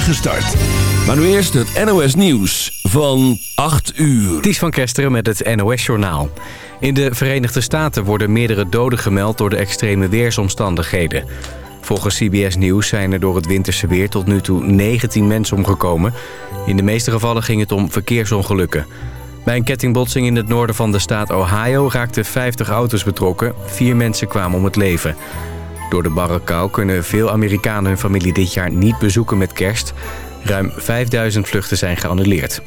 start. Maar nu eerst het NOS Nieuws van 8 uur. Ties van Kesteren met het NOS Journaal. In de Verenigde Staten worden meerdere doden gemeld door de extreme weersomstandigheden. Volgens CBS Nieuws zijn er door het winterse weer tot nu toe 19 mensen omgekomen. In de meeste gevallen ging het om verkeersongelukken. Bij een kettingbotsing in het noorden van de staat Ohio raakten 50 auto's betrokken. Vier mensen kwamen om het leven. Door de barre kou kunnen veel Amerikanen hun familie dit jaar niet bezoeken met kerst. Ruim 5000 vluchten zijn geannuleerd.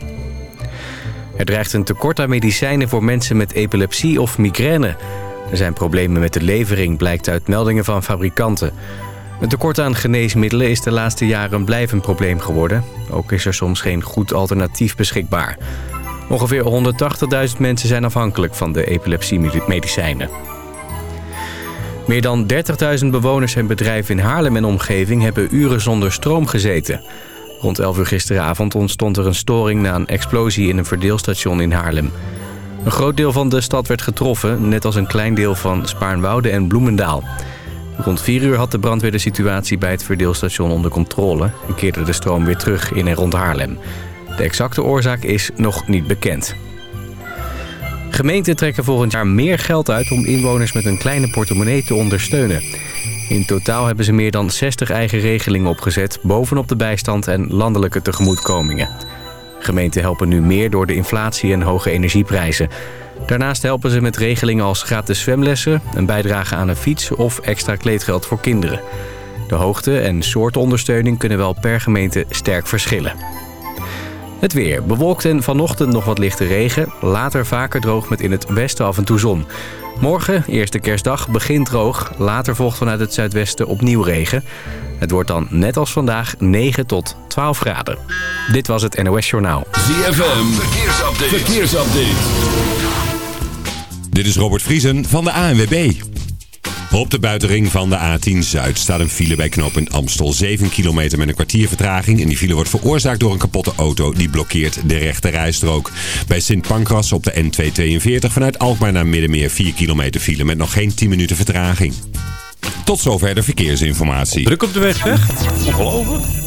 Er dreigt een tekort aan medicijnen voor mensen met epilepsie of migraine. Er zijn problemen met de levering, blijkt uit meldingen van fabrikanten. Een tekort aan geneesmiddelen is de laatste jaren een blijvend probleem geworden. Ook is er soms geen goed alternatief beschikbaar. Ongeveer 180.000 mensen zijn afhankelijk van de epilepsiemedicijnen. Meer dan 30.000 bewoners en bedrijven in Haarlem en omgeving hebben uren zonder stroom gezeten. Rond 11 uur gisteravond ontstond er een storing na een explosie in een verdeelstation in Haarlem. Een groot deel van de stad werd getroffen, net als een klein deel van Spaarnwoude en Bloemendaal. Rond 4 uur had de brandweer de situatie bij het verdeelstation onder controle... en keerde de stroom weer terug in en rond Haarlem. De exacte oorzaak is nog niet bekend. Gemeenten trekken volgend jaar meer geld uit om inwoners met een kleine portemonnee te ondersteunen. In totaal hebben ze meer dan 60 eigen regelingen opgezet... bovenop de bijstand en landelijke tegemoetkomingen. Gemeenten helpen nu meer door de inflatie en hoge energieprijzen. Daarnaast helpen ze met regelingen als gratis zwemlessen... een bijdrage aan een fiets of extra kleedgeld voor kinderen. De hoogte en soort ondersteuning kunnen wel per gemeente sterk verschillen. Het weer. Bewolkt en vanochtend nog wat lichte regen. Later vaker droog met in het westen af en toe zon. Morgen, eerste kerstdag, begint droog. Later volgt vanuit het zuidwesten opnieuw regen. Het wordt dan net als vandaag 9 tot 12 graden. Dit was het NOS Journaal. ZFM, verkeersupdate. verkeersupdate. Dit is Robert Vriesen van de ANWB. Op de buitenring van de A10 Zuid staat een file bij knooppunt Amstel. 7 kilometer met een kwartier vertraging. En die file wordt veroorzaakt door een kapotte auto. Die blokkeert de rechte rijstrook. Bij Sint Pancras op de N242 vanuit Alkmaar naar Middenmeer. 4 kilometer file met nog geen 10 minuten vertraging. Tot zover de verkeersinformatie. Druk op de weg, zeg. Ongelooflijk.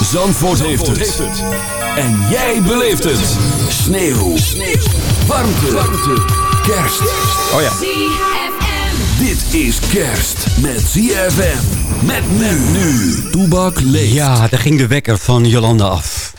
Zandvoort, heeft, het. En jij beleeft het. Sneeuw. Sneeuw. Warmte. Warmte. Kerst. Oh ja. Dit is kerst met ZFM. Met men nu. Toebak leeft. Ja, daar ging de wekker van Jolanda af.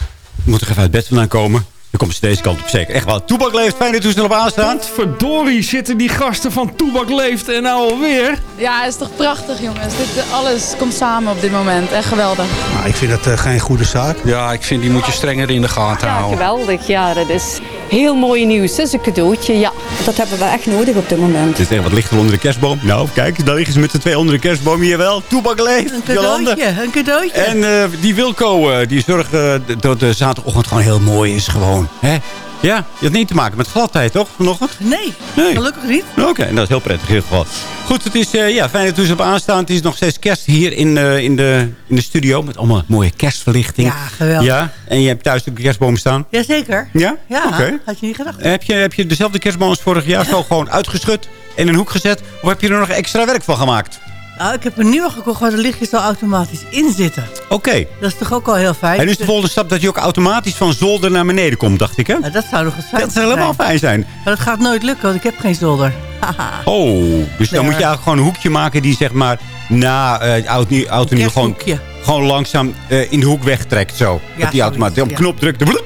Moet er even uit bed vandaan komen. Dan komt ze deze kant op zeker. Echt wel. Toebak leeft. Fijn dat u snel op aanstaan. Verdorie zitten die gasten van Toebak Leeft en nou alweer. Ja, het is toch prachtig jongens. Dit, alles komt samen op dit moment. Echt geweldig. Nou, ik vind dat uh, geen goede zaak. Ja, ik vind die moet je strenger in de gaten Ja, houden. geweldig. Ja, dat is heel mooi nieuws. Dat is een cadeautje, ja. Dat hebben we echt nodig op dit moment. Het is echt wat lichter onder de kerstboom. Nou, kijk, daar liggen ze met z'n twee onder de kerstboom. Hier wel. Toebak leeft. Een cadeautje, een cadeautje. En eh, die Wilco, eh, die zorgt eh, dat de zaterdagochtend gewoon heel mooi is gewoon. Hè? Ja, je had niet te maken met gladheid, toch? Vanochtend? Nee, Nee. gelukkig niet. Oké, en dat is heel prettig in ieder geval. Goed, het is eh, ja, fijn dat u ze op aanstaan. Het is nog steeds kerst hier in, eh, in, de, in de studio. Met allemaal mooie kerstverlichting. Ja, geweldig. Ja, en je hebt thuis de kerstboom staan. Jazeker. Ja? Ja, Oké. had je niet gedacht. Heb je, heb je dezelfde kerstboom als vorig jaar zo gewoon uitgeschud en in een hoek gezet? Of heb je er nog extra werk van gemaakt? Nou, ik heb een nieuwe gekocht waar de lichtjes al automatisch in zitten. Oké. Dat is toch ook al heel fijn. En nu is de volgende stap dat je ook automatisch van zolder naar beneden komt, dacht ik, hè? Ja, dat zou nog eens fijn Dat zou helemaal fijn zijn. Maar dat gaat nooit lukken, want ik heb geen zolder. Haha. Oh, dus dan moet je eigenlijk gewoon een hoekje maken die zeg maar na eh oud, nieuw, oud en nieuw gewoon, gewoon langzaam eh, in de hoek wegtrekt. Zo. Ja, dat die automatisch op zoiets, knop drukt. bloep,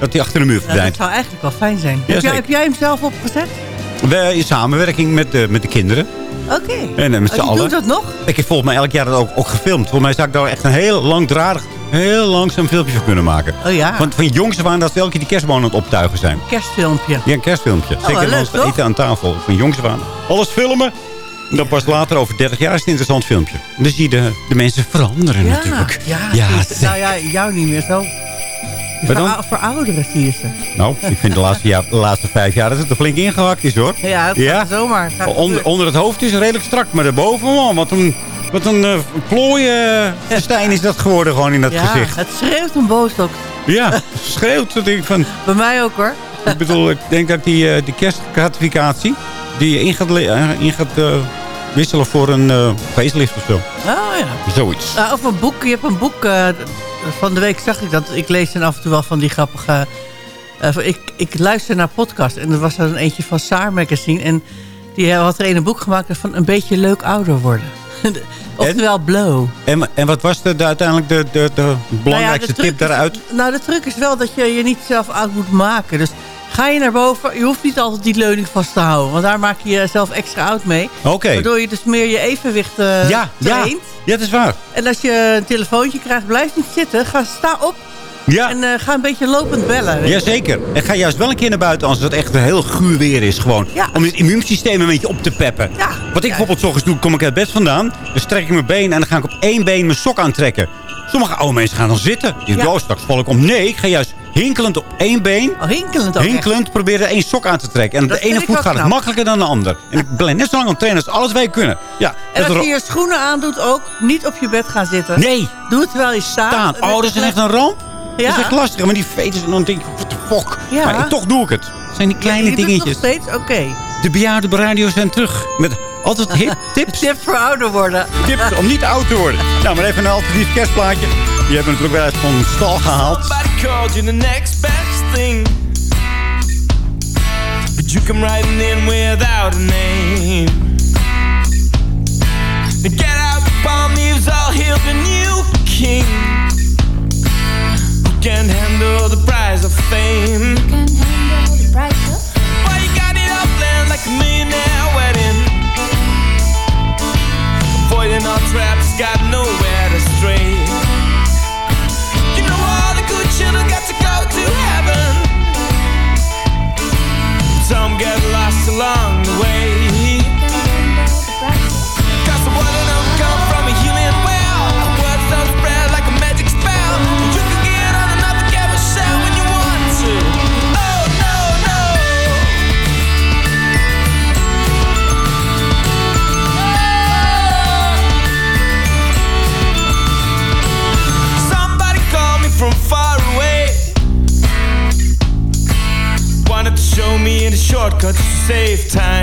Dat die achter de muur Nou, dat verdwijnt. zou eigenlijk wel fijn zijn. heb, jij, zeker. heb jij hem zelf opgezet? We, in samenwerking met de, met de kinderen. Oké. En eh, met Oh, z'n allen. doet dat nog? Ik heb volgens mij elk jaar dat ook, ook gefilmd. Volgens mij zou ik daar echt een heel langdradig, heel langzaam filmpje van kunnen maken. Oh ja, Want van jongs af aan dat ze elke keer die kerstboom aan het optuigen zijn. kerstfilmpje. Ja, een kerstfilmpje. wel Zeker als we eten aan tafel. Van jongs af aan. Alles filmen. Dan pas later, over 30 jaar, is het een interessant filmpje. Dan zie je de, de mensen veranderen Ja, natuurlijk. ja, Ja, nou ja, jou niet meer zo. Dan? Voor, voor ouderen zie je ze. Nou, ik vind de laatste, de laatste vijf jaar dat het er flink ingehakt is, hoor. Ja, het gaat zomaar. Gaat Onder, onder het hoofd is het redelijk strak, maar daarboven, man, wat een, wat een uh, plooienfestijn is dat geworden gewoon in dat ja, gezicht. het schreeuwt een boosdok. Ja, schreeuwt. Dat denk ik van, Bij mij ook hoor. ik bedoel, ik denk dat die, eh, die kerstgratificatie, die je in gaat, eh, in gaat eh, wisselen voor een facelift of zo. Oh ja. Zoiets. Nou, of een boek. Je hebt een boek. eh, van de week zag ik dat. Ik lees dan af en toe wel van die grappige... eh, ik, ik luister naar podcast. En er was er een eentje van Saar Magazine. En die had er een boek gemaakt van een beetje leuk ouder worden. Oftewel blow. En, en wat was de, de, uiteindelijk de, de, de belangrijkste Nou ja, de tip is- daaruit? nou, de truc is wel dat je je niet zelf oud moet maken. Dus ga je naar boven, je hoeft niet altijd die leuning vast te houden. Want daar maak je jezelf extra oud mee. Oké. Waardoor je dus meer je evenwicht eh Ja, ja, traint. ja, dat is waar. En als je een telefoontje krijgt, blijf niet zitten. Ga, sta op Ja. en eh, ga een beetje lopend bellen. Jazeker. En ga juist wel een keer naar buiten als het echt heel guur weer is. Gewoon. Ja. Om het immuunsysteem een beetje op te peppen. Ja. Wat ik bijvoorbeeld ochtends doe, kom ik uit bed vandaan. Dan strek ik mijn been en dan ga ik op één been mijn sok aantrekken. Sommige oude mensen gaan dan zitten. Die Ja. straks val ik om. Nee, ik ga juist hinkelend op één been. Oh, hinkelend ook. Hinkelend proberen één sok aan te trekken. En op Dat de ene voet gaat het makkelijker dan de ander. En ik ben net zo lang aan trainen als alles wij kunnen. Ja, En dat als je je schoenen aandoet ook, niet op je bed gaan zitten. Nee, Doe het terwijl je staat. staan. Oh, dat is echt een ramp. Ja. Dat is echt lastig. Maar die veters, en dan denk ik, what the fuck. Ja. Maar toch doe ik het. Het zijn die kleine je het dingetjes. nog steeds? Oké. De bejaarden op radio zijn terug. Met altijd hip tips. Tips voor ouder worden. tips om niet oud te worden. Nou, maar even een alternatief kerstplaatje. Die hebben we natuurlijk wel uit van stal gehaald. Somebody called you the next best thing. But you come riding in without a name. Get out your palm leaves, I'll hail the new king. Who can handle the prize of fame? Well, you got it all planned like a millionaire wedding. Avoiding all traps, got nowhere to stray. Some get lost along the way. The shortcuts to save time.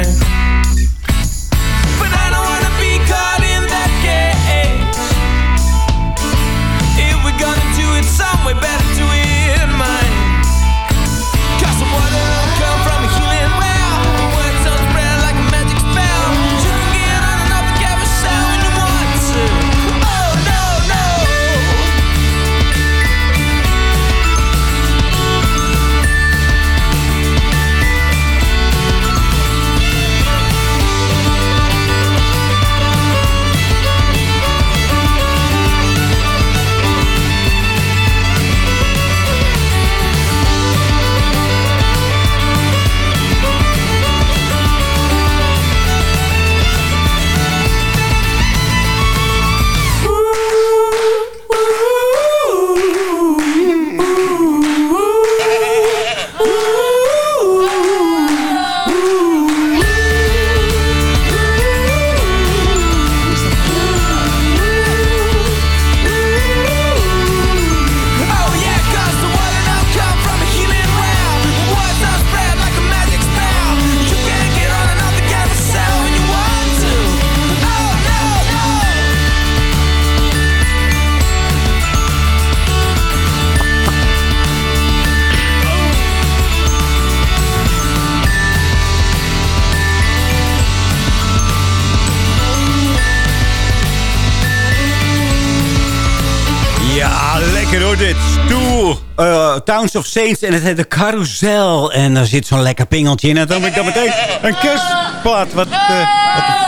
Lekker hoor dit. Stoel. eh, Towns of Saints en het heet de Carousel. En daar zit zo'n lekker pingeltje in. En dan heb ik dan meteen een kerstplaat. Wat, wat de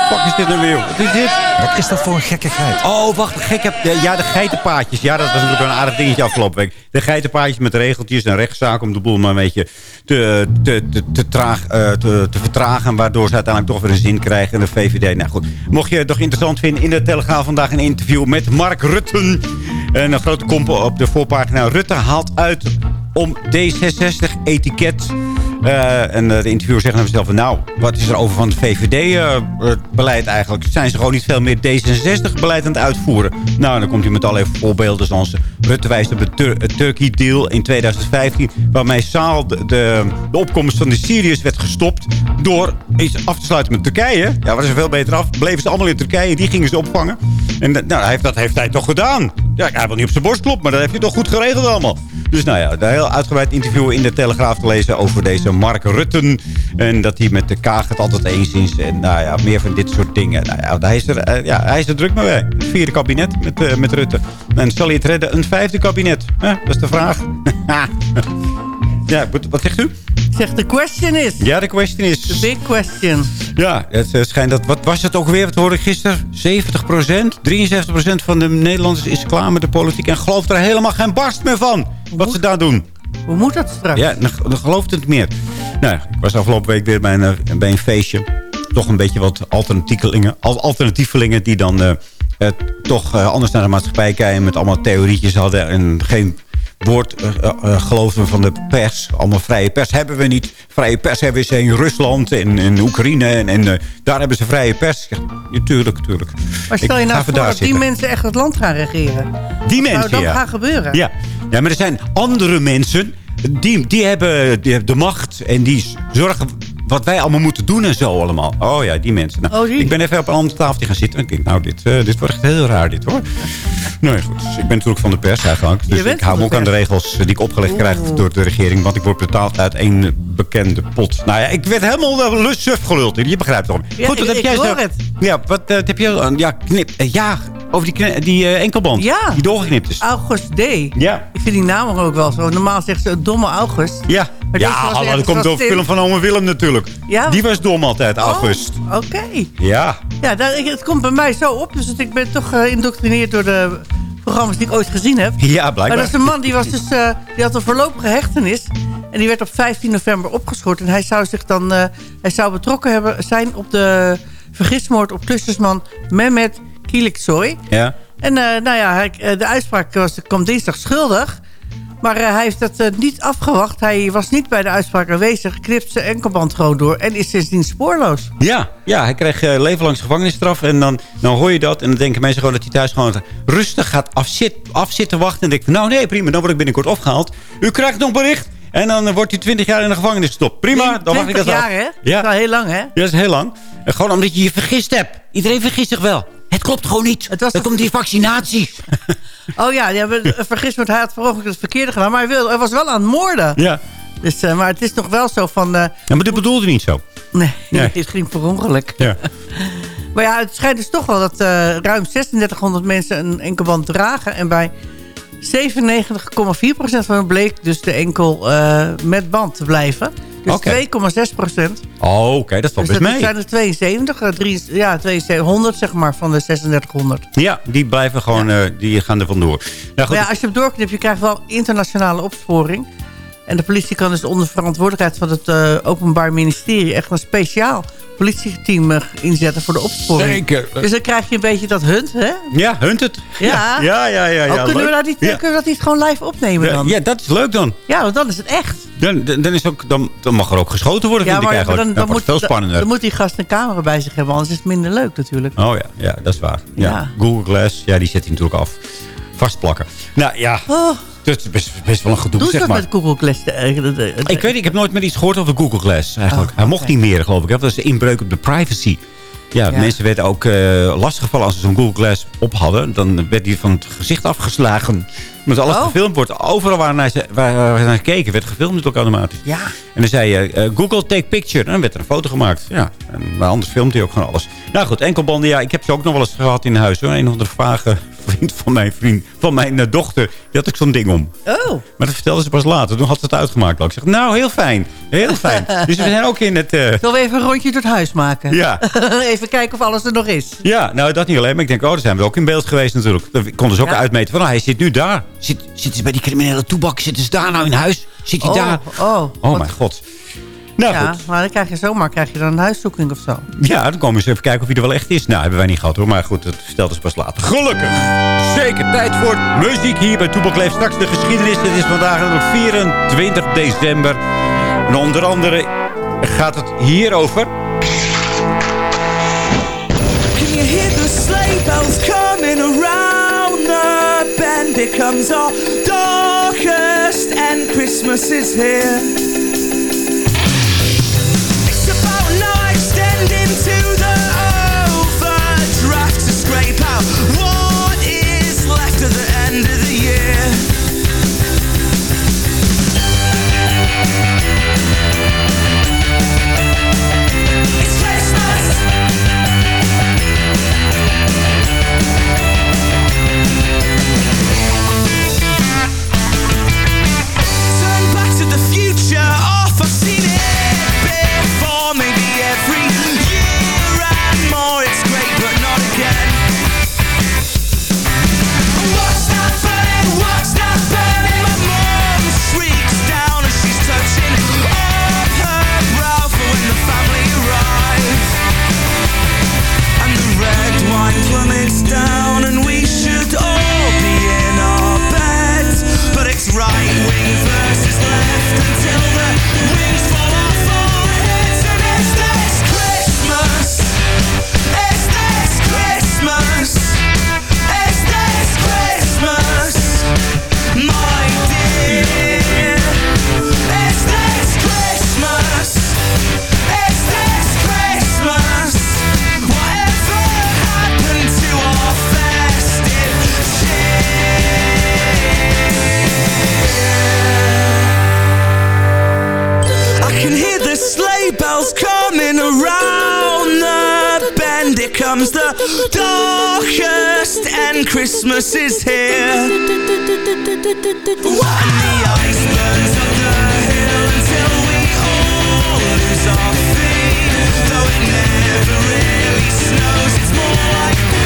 fuck is dit nou weer? Wat is dit? Wat is dat voor een gekkigheid? Oh, wacht. Gek heb, de- ja, de geitenpaadjes. Ja, dat was natuurlijk wel een aardig dingetje afgelopen week. De geitenpaadjes met regeltjes en rechtszaak om de boel maar een beetje te, te, te, te, traag, eh, te, te vertragen. Waardoor ze uiteindelijk toch weer een zin krijgen. En de VVD, nou goed. Mocht je het toch interessant vinden, in de Telegraaf vandaag een interview met Mark Rutten. En een grote komp op de voorpagina. Rutte haalt uit om D66-etiket. Eh, en eh, de interviewer zegt naar zichzelf... nou, wat is er over van het VVD-beleid eigenlijk? Zijn ze gewoon niet veel meer D66-beleid aan het uitvoeren? Nou, dan komt hij met allerlei voorbeelden... zoals Rutte wijst op het Tur- het Turkey-deal in 2015... waarmee Saal de, de, opkomst van de Syriërs werd gestopt... door iets af te sluiten met Turkije. Ja, is er veel beter af? Bleven ze allemaal in Turkije, die gingen ze opvangen. En nou, hij heeft, dat heeft hij toch gedaan. Ja, hij wil niet op zijn borst kloppen, maar dat heeft hij toch goed geregeld allemaal. Dus nou ja, een heel uitgebreid interview in de Telegraaf te lezen over deze Mark Rutten. En dat hij met de Kaag het altijd eens is. En nou ja, meer van dit soort dingen. Nou ja, hij is er, eh, ja, hij is er druk mee. Het vierde kabinet met, eh, met Rutte. En zal hij het redden? Een vijfde kabinet? Dat is de vraag. ja, wat, zegt u? Ik zeg, de question is. Ja, de question is... The big question. Ja, het eh, schijnt dat... Wat was het ook weer? Wat hoorde ik gisteren? 70% 73% van de Nederlanders is klaar met de politiek... en gelooft er helemaal geen barst meer van. Wat ze daar doen. Hoe moet dat straks? Ja, dan, dan gelooft het meer. Nou, ik was afgelopen week weer bij een, eh, bij een feestje. Toch een beetje wat alternatievelingen, al- alternatievelingen die dan eh, eh, toch anders naar de maatschappij kijken. Met allemaal theorietjes hadden en geen woord eh, geloofden van de pers. Allemaal vrije pers hebben we niet. Vrije pers hebben ze in Rusland en in Oekraïne. En, en daar hebben ze vrije pers. Ja, tuurlijk, tuurlijk. Maar stel je Ik nou voor dat die mensen echt het land gaan regeren. Die mensen, Zou dat ja. gaan gebeuren? Ja. Ja, maar er zijn andere mensen... Die, die, hebben, die hebben de macht en die zorgen wat wij allemaal moeten doen en zo allemaal. Oh ja, die mensen. Nou, Oh, die. Ik ben even op een ander tafeltje gaan zitten. En ik denk, nou, dit, eh, dit wordt echt heel raar, dit hoor. Nee, goed. Dus ik ben natuurlijk van de pers eigenlijk. Dus ik hou me ook aan de regels die ik opgelegd krijg door de regering. Want ik word betaald uit één bekende pot. Nou ja, ik werd helemaal uh, lustsuf geluld. Je begrijpt toch? Ja, goed, wat ik- heb jij zo? het. Ja, wat eh, heb je? ja, knip. eh, ja, over die, die eh, enkelband. Ja. Die doorgeknipt is. August D. Ja. Ik vind die naam ook wel zo. Normaal zegt ze domme August. Ja, Maar ja hallo, dat komt door de film van Ome Willem natuurlijk. Ja? Die was dom altijd, August. Oh, Oké. Ja. Ja, ik- het komt bij mij zo op. Dus ik ben toch geïndoctrineerd door de programma's die ik ooit gezien heb. Ja, Maar blijkbaar. dat is een man die, was dus, eh, die had een voorlopige hechtenis. En die werd op 15 november opgeschort. En hij zou zich dan eh, hij zou betrokken hebben, zijn op de vergismoord op klusjesman Mehmet Kiliksoy. Ja. En eh, nou ja, hij, eh, de uitspraak was, kwam dinsdag schuldig. Maar eh, hij heeft dat eh, niet afgewacht. Hij was niet bij de uitspraak aanwezig. Knipt zijn enkelband gewoon door. En is sindsdien spoorloos. Ja, ja, hij kreeg uh, levenlangs gevangenisstraf. En dan, dan hoor je dat. En dan denken mensen gewoon dat hij thuis gewoon rustig gaat afzit, afzitten wachten. En denkt van, nou nee, prima, dan word ik binnenkort opgehaald. U krijgt nog bericht. En dan eh, wordt hij 20 jaar in de gevangenis gestopt. Prima, dan mag ik dat 20 af. jaar, hè? Ja. Dat is wel heel lang, hè? Ja, dat is heel lang. En gewoon omdat je je vergist hebt. Iedereen vergist zich wel. Het klopt gewoon niet. Het was Dan toch- komt die vaccinatie. Oh ja, die hebben vergist met hij had per ongeluk het verkeerde gedaan. Maar hij, wil, hij was wel aan het moorden. Ja. Dus, eh, maar het is nog wel zo van... eh, ja, maar dit bedoelde niet zo. nee, Nee. het ging per ongeluk. Ja. Maar ja, het schijnt dus toch wel dat eh, ruim 3600 mensen een enkelband dragen. En bij 97,4% van hen bleek dus de enkel eh, met band te blijven. Dus Oké. 2,6%. Oh, oké, dat valt Dus best dat mee. zijn er 72, eh, drie, ja, 7200 zeg maar, van de 3600. Ja, die blijven gewoon, eh, die gaan er vandoor. Nou, goed, Maar ja, als je hem doorknipt, je krijgt wel internationale opsporing. En de politie kan dus onder verantwoordelijkheid van het eh, Openbaar Ministerie... echt een speciaal politieteam eh, inzetten voor de opsporing. Zeker. Dus dan krijg je een beetje dat hunt, hè? Ja, hunt het. Ja. ja, ja. ja, ja, kunnen, we dat niet, Ja. kunnen we dat niet gewoon live opnemen Ja, dan? ja, dat is leuk dan. Ja, want dan is het echt. Dan, dan, is ook, dan, dan mag er ook geschoten worden, vind ik eigenlijk. dan, dan, wordt moet, veel spannender. dan moet die gast een camera bij zich hebben, anders is het minder leuk natuurlijk. Oh ja, ja, dat is waar. Ja. Ja. Google Glass, ja, die zet hij natuurlijk af. Vastplakken. Nou ja, Oh, dat is best, best wel een gedoe, doe zeg dat maar. met Google Glass. eh, de- de- de- Ik weet, ik heb nooit meer iets gehoord over Google Glass eigenlijk. Oh, hij mocht niet meer, geloof ik. Dat is een inbreuk op de privacy. Ja, Ja. mensen werden ook eh lastiggevallen als ze zo'n Google Glass op hadden. Dan werd die van het gezicht afgeslagen. Omdat alles Oh. gefilmd wordt. Overal waar naar, ze, waar, naar keken werd gefilmd natuurlijk automatisch. Ja. En dan zei je, eh, Google take picture. En dan werd er een foto gemaakt. Ja. En, maar anders filmt hij ook gewoon alles. Nou goed, enkelbanden, ja, ik heb ze ook nog wel eens gehad in huis. Hoor. Een of andere vage, vriend van mijn vriend, van mijn eh, dochter, die had ik zo'n ding om. Oh. Maar dat vertelde ze pas later. Toen had ze het uitgemaakt. Ik zeg, nou, heel fijn. Heel fijn. dus we zijn ook in het... eh, Zullen we even een rondje door het huis maken? Ja. even kijken of alles er nog is. ja, nou, dat niet alleen. Maar ik denk, oh, daar zijn we ook in beeld geweest natuurlijk. Dan konden ze ook Ja. uitmeten van, nou, hij zit nu daar. Zit, zitten ze bij die criminele toebak? Zitten ze daar nou in huis? Zit hij Oh, daar? oh, Oh, wat- mijn god. Nou, ja, goed. maar dan krijg je zomaar krijg je dan een huiszoeking of zo. Ja, dan komen ze even kijken of hij er wel echt is. Nou, hebben wij niet gehad hoor. Maar goed, dat stelt ze pas later. Gelukkig. Zeker tijd voor muziek hier bij Toepak Leeft. Straks de geschiedenis. Het is vandaag nog 24 december. En onder andere gaat het hierover. Can you hear the sleigh bells coming around the bend? It comes our darkest and Christmas is here. It's about now extending to the overdraft to scrape out what is left at the comes the darkest, and Christmas is here. And the ice burns up the hill until we all lose our feet. Though it never really snows, it's more like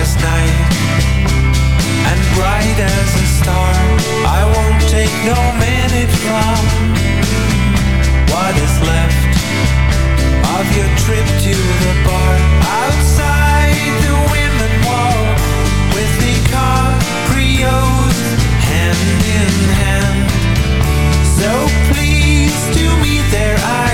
as night and bright as a star. I won't take no minute from what is left of your trip to the bar. Outside, the women walk with DiCaprio's hand in hand. So pleased to meet their eyes,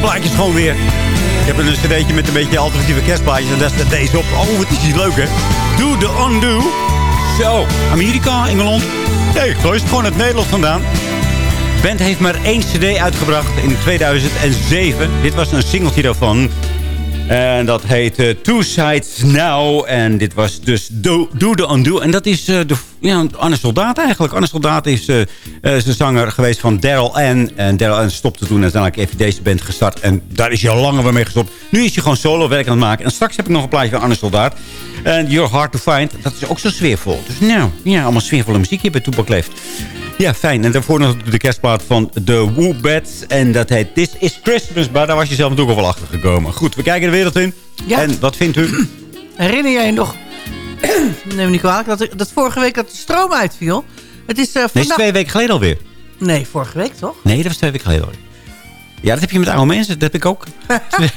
plaatjes gewoon weer. Ik heb een cd'tje met een beetje alternatieve kerstplaatjes. En daar staat deze op. Oh, wat is die leuk, hè? Do the undo. Zo, Amerika, Engeland. Nee, zo is het gewoon uit Nederland vandaan. De band heeft maar één cd uitgebracht in 2007. Dit was een singeltje daarvan. En dat heet eh, Two Sides Now. En dit was dus Do, Do the Undo. En dat is eh, de, ja, Anne Soldaat eigenlijk. Anne Soldaat is uh, zanger geweest van Daryl Ann. En Daryl Ann stopte toen uiteindelijk even deze band gestart. En daar is hij al langer weer mee gestopt. Nu is hij gewoon solo werk aan het maken. En straks heb ik nog een plaatje van Anne Soldaat. En You're Hard to Find. Dat is ook zo sfeervol. Dus nou, ja, allemaal sfeervolle muziek hier bij Toepak Leeft. Ja, fijn. En daarvoor nog de kerstplaat van The Woobats. En dat heet This is Christmas. Maar daar was je zelf natuurlijk al wel achter gekomen. Goed, we kijken de wereld in. Ja. En wat vindt u? Herinner jij je nog, neem me niet kwalijk, dat, dat vorige week dat de stroom uitviel? Het is uh, Nee, is twee weken geleden alweer. Nee, vorige week toch? Nee, dat was twee weken geleden alweer. Ja, dat heb je met oude mensen. Dat heb ik ook.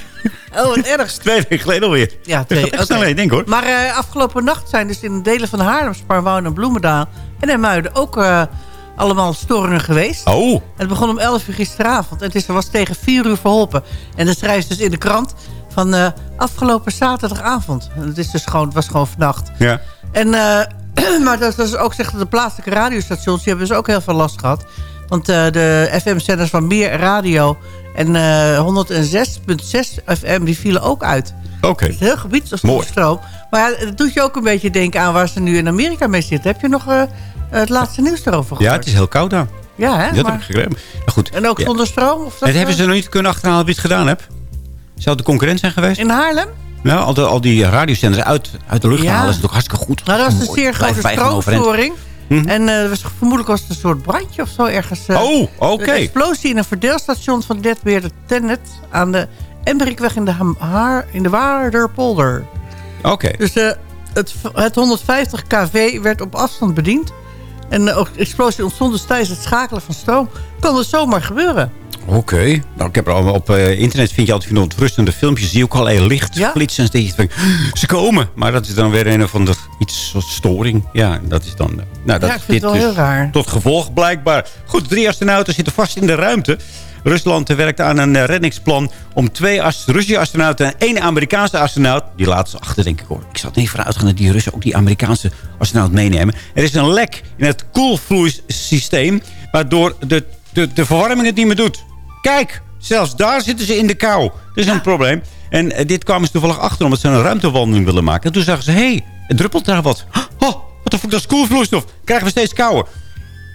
Oh, wat erg. twee weken geleden alweer. Ja, Dat twee. oké. snel heen, denk hoor. Maar eh, afgelopen nacht zijn dus in delen van Haarlem, Sparwouw en Bloemendaal en in Muiden ook eh, allemaal storingen geweest. Oh. Het begon om 11 uur gisteravond. En het is, was tegen 4 uur verholpen. En dan schrijft dus in de krant van eh, afgelopen zaterdagavond. Het, is dus gewoon, het was gewoon vannacht. Ja. En, eh, maar dat is ook zeggen de plaatselijke radiostations, die hebben dus ook heel veel last gehad. Want eh, de FM-zenders van Meer Radio en eh 106.6 FM, die vielen ook uit. Oké. Het heel gebied was stroom. Maar ja, het doet je ook een beetje denken aan waar ze nu in Amerika mee zitten. Heb je nog het laatste nieuws daarover gehoord? Ja, het is heel koud daar. Ja, hè? Dat Maar- heb ik. Maar goed. En ook ja. zonder stroom? Of dat, Dat hebben ze nog niet kunnen achterhalen wie het gedaan heeft. Zou het de concurrent zijn geweest? In Haarlem? Nou, al, de- al die radiozenders uit, uit de lucht Ja. halen is natuurlijk hartstikke goed. Nou, dat was een Mooi. zeer grote stroomstoring. Mhm. En eh, was, vermoedelijk was het een soort brandje of zo ergens. eh, Oh, oké. Een explosie in een verdeelstation van netbeheerder Tennet... aan de Emberikweg in de, Ham- Haar, in de Waarderpolder. Oké. Dus eh, het, het 150 kV werd op afstand bediend. En de explosie ontstond dus tijdens het schakelen van stroom. Kan dus zomaar gebeuren. Oké. Nou, ik heb er al op eh, internet vind je altijd van ontrustende filmpjes. Zie je ook al heel licht Ja. flitsen. En dan denk je van, ze komen. Maar dat is dan weer een of ander iets soort storing. Ja, dat is dan... eh, Nou, dat Ja, ik het wel dus heel raar. Tot gevolg blijkbaar. Goed, drie astronauten zitten vast in de ruimte. Rusland werkt aan een eh, reddingsplan om twee Russische astronauten en één Amerikaanse astronaut. Die ze achter, denk ik hoor. Ik zal er niet van uitgaan dat die Russen ook die Amerikaanse astronaut meenemen. Er is een lek in het koelvloeisysteem, waardoor de, de, de verwarming het niet meer doet. Kijk, zelfs daar zitten ze in de kou. Dat is een probleem. En eh, dit kwamen ze toevallig achter omdat ze een ruimtewandeling willen maken. En toen zagen ze, hé, hey, het druppelt daar wat. Oh, wat de fuck, dat is koelvloeistof. Krijgen we steeds kouder.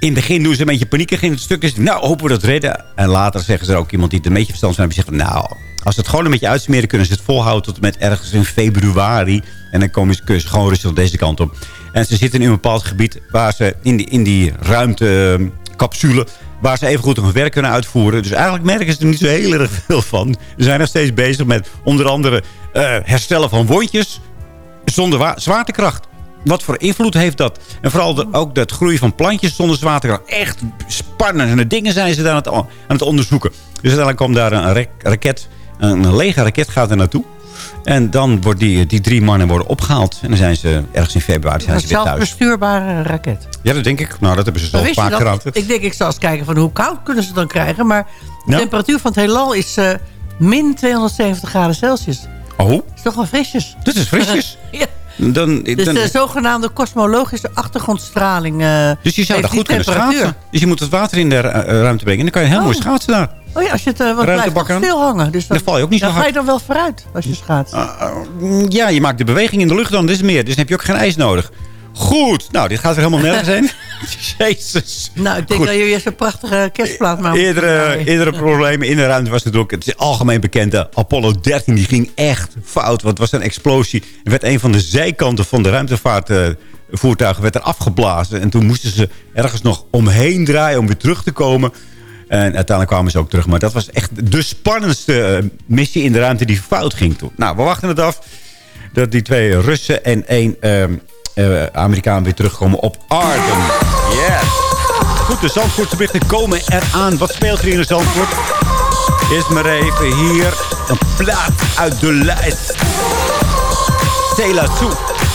In het begin doen ze een beetje paniekig in het stuk. Is, nou, hopen we dat redden. En later zeggen ze er ook iemand die er een beetje verstand van heeft. Zegt, nou, als ze het gewoon een beetje uitsmeren... kunnen ze het volhouden tot met ergens in februari. En dan komen ze, gewoon rustig deze kant op. En ze zitten in een bepaald gebied... waar ze in die, in die ruimtecapsule... waar ze even goed hun werk kunnen uitvoeren. Dus eigenlijk merken ze er niet zo heel erg veel van. Ze zijn nog steeds bezig met onder andere... eh, herstellen van wondjes zonder wa- zwaartekracht. Wat voor invloed heeft dat? En vooral ook het groeien van plantjes zonder zwaartekracht. Echt spannende dingen zijn ze daar aan het, aan het onderzoeken. Dus uiteindelijk komt daar een ra- raket, een lege raket gaat er naartoe. En dan worden die, die drie mannen worden opgehaald. En dan zijn ze ergens in februari zijn Een ze weer thuis. zelfbestuurbare raket. Ja, dat denk ik. Nou, dat hebben ze je vaak dat? gedaan. Ik denk, ik zal eens kijken van hoe koud kunnen ze dan krijgen. Maar de Nou? temperatuur van het heelal is eh, min 270 graden Celsius. Oh, is toch wel frisjes? dit is frisjes. ja. Dan, Dus dan, de zogenaamde kosmologische achtergrondstraling eh dus je zou daar goed kunnen schaatsen. Dus je moet het water in de eh, ruimte brengen. En dan kan je heel mooi schaatsen daar. Oh ja, als je het, blijft aan. stil hangen. Dus dan, Dan val je ook niet zo dan ga je hard. dan wel vooruit als je schaatst. Mm, Ja, je maakt de beweging in de lucht dan. Is meer. Dus dan heb je ook geen ijs nodig. Goed. Nou, dit gaat er helemaal nergens heen. Jezus. nou, ik denk Goed. dat je eerst een prachtige kerstplaat maakt. Eerdere, eerdere problemen in de ruimte was natuurlijk... Het is algemeen bekend. de Apollo 13 die ging echt fout. Want het was een explosie. Er werd een van de zijkanten van de ruimtevaartvoertuigen werd er afgeblazen. En toen moesten ze ergens nog omheen draaien om weer terug te komen. En uiteindelijk kwamen ze ook terug. Maar dat was echt de spannendste eh, missie in de ruimte die fout ging toen. Nou, we wachten het af dat die twee Russen en één ehm, eh, Amerikaan weer terugkomen op aarde. Yes! Goed, de Zandvoortse berichten komen eraan. Wat speelt er in Zandvoort? Eerst maar even hier een plaat uit de lijst. Cela Sue.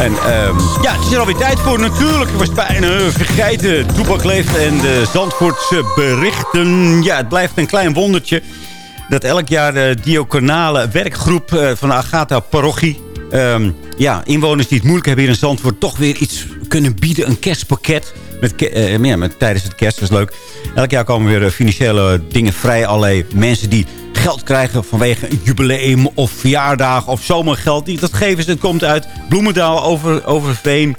En ehm, ja, het is er alweer tijd voor natuurlijk. Was bijna vergeten. Toepak en de Zandvoortse berichten. Ja, het blijft een klein wondertje. Dat elk jaar de diaconale werkgroep eh, van de Agatha-parochie... ehm, ja, inwoners die het moeilijk hebben hier in Zandvoort... toch weer iets kunnen bieden, een kerstpakket. Met, eh, ja, met, tijdens het kerst, dat is leuk. Elk jaar komen weer eh, financiële dingen vrij. Allerlei mensen die geld krijgen vanwege een jubileum of verjaardag of zomergeld. Dat geven ze. Het komt uit Bloemendaal, over, Overveen,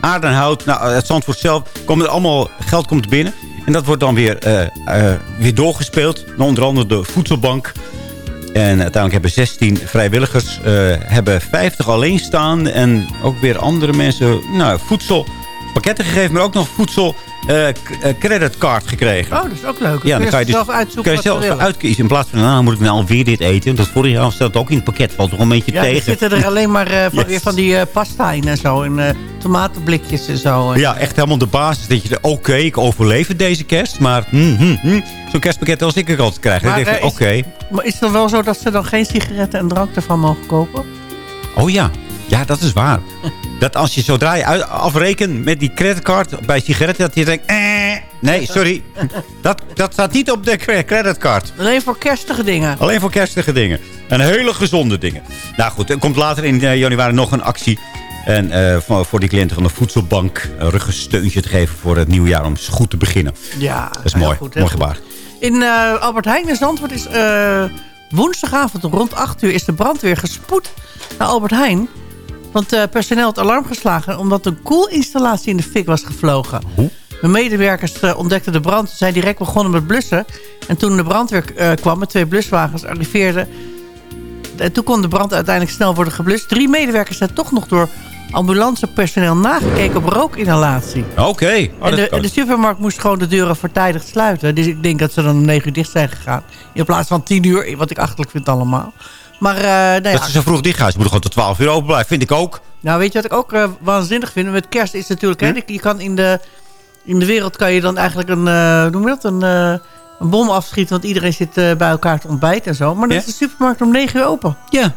Aardenhout. Nou, het Zandvoort zelf komt er allemaal geld komt binnen. En dat wordt dan weer, eh, eh, weer doorgespeeld. Onder andere de voedselbank. En uiteindelijk hebben 16 vrijwilligers eh, hebben 50 alleen staan. En ook weer andere mensen nou, voedselpakketten gegeven. Maar ook nog voedsel eh, creditcard gekregen. Oh, dat is ook leuk. Ja, dan kan je dus zelf uitzoeken kan je zelf uitkiezen. In plaats van, nou moet ik nou alweer dit eten. Dat vorig jaar staat ook in het pakket. Valt toch een beetje Ja, tegen. zitten er alleen maar eh, van, Yes. weer van die pasta in en zo. En tomatenblikjes en zo. En- Ja, echt helemaal de basis. Dat je oké, ik overleef het deze kerst. Maar hm, hm, hm, zo'n kerstpakket als ik er altijd krijg. Maar, oké. Maar is het dan wel zo dat ze dan geen sigaretten en drank ervan mogen kopen? Oh ja, ja, dat is waar. Dat als je zodra je afrekent met die creditcard bij sigaretten... dat je denkt, eh, nee, sorry. Dat, dat staat niet op de cre- creditcard. Alleen voor kerstige dingen. Alleen voor kerstige dingen. En hele gezonde dingen. Nou goed, er komt later in eh, januari nog een actie. En eh, voor, die cliënten van de voedselbank een ruggensteuntje te geven voor het nieuwjaar om goed te beginnen. Ja, Dat is mooi. goed, mooi gebaar. In eh, Albert Heijn in Zandvoort is woensdagavond rond 8 uur... is de brandweer gespoed naar Albert Heijn. Want eh personeel had alarm geslagen... omdat een koelinstallatie in de fik was gevlogen. De medewerkers eh, ontdekten de brand. Ze zijn direct begonnen met blussen. En toen de brandweer eh, kwam met twee bluswagens arriveerden... En toen kon de brand uiteindelijk snel worden geblust. Drie medewerkers zijn toch nog door ambulancepersoneel nagekeken op rookinhalatie. Oké. Oh, en de, de supermarkt moest gewoon de deuren voortijdig sluiten. Dus ik denk dat ze dan om 9 uur dicht zijn gegaan. In plaats van 10 uur, wat ik achterlijk vind allemaal. Maar eh, nou, ja, Dat ze zo vroeg dicht gaan. Ze moeten gewoon tot 12 uur open blijven. Vind ik ook. nou, weet je wat ik ook eh, waanzinnig vind? Met kerst is natuurlijk... Hm? Hè, je kan in de, in de wereld kan je dan eigenlijk een, hoe noem je dat? Een, een bom afschieten. Want iedereen zit bij elkaar te ontbijten en zo. Maar dan Ja? is de supermarkt om 9 uur open. Ja.